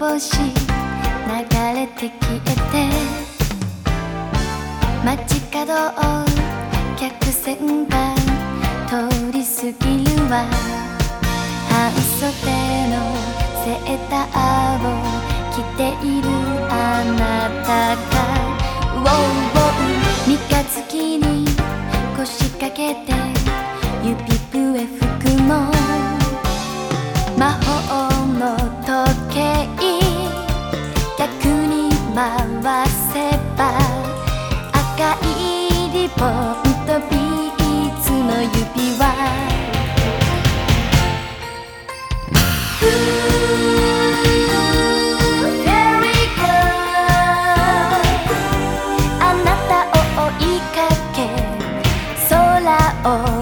星流れて消えて。街角を客船が通り過ぎるわ。半袖のセーターを着ているあなたが赤いリボンとビーツの指輪。あなたを追いかけ空を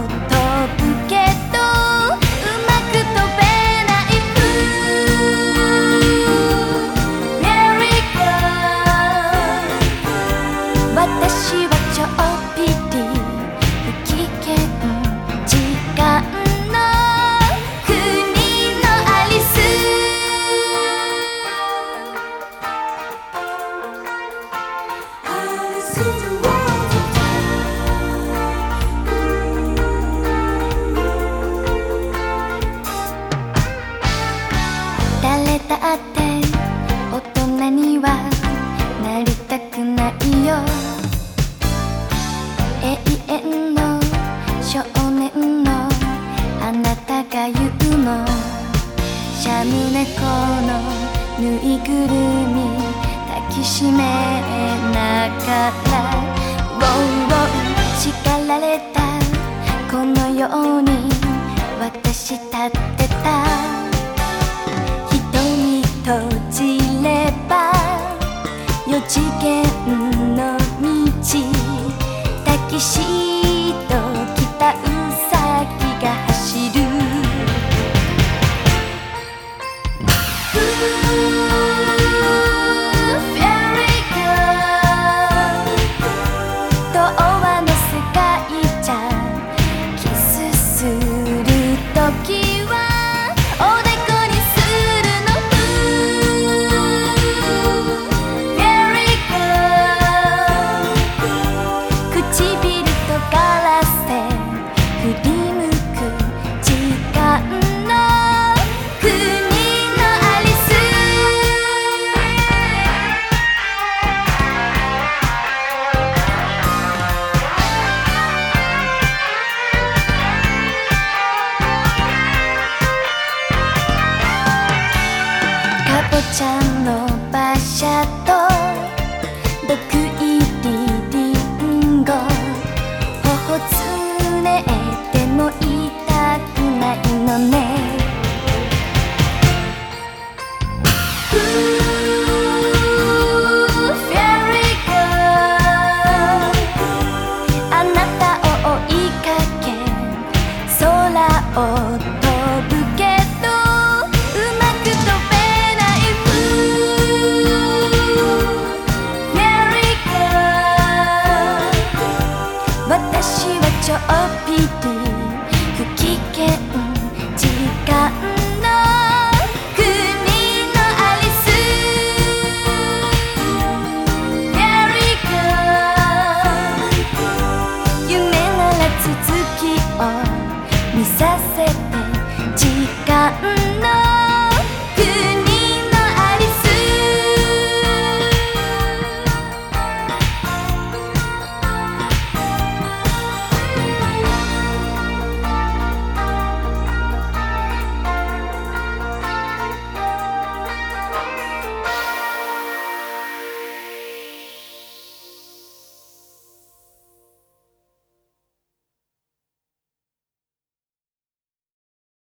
誰だって大人にはなりたくないよ。永遠の少年のあなたが言うの。シャム猫のぬいぐるみ抱きしめながらこのどゃんの馬車と毒入りつねても痛くないのねあなたをおいかけ空を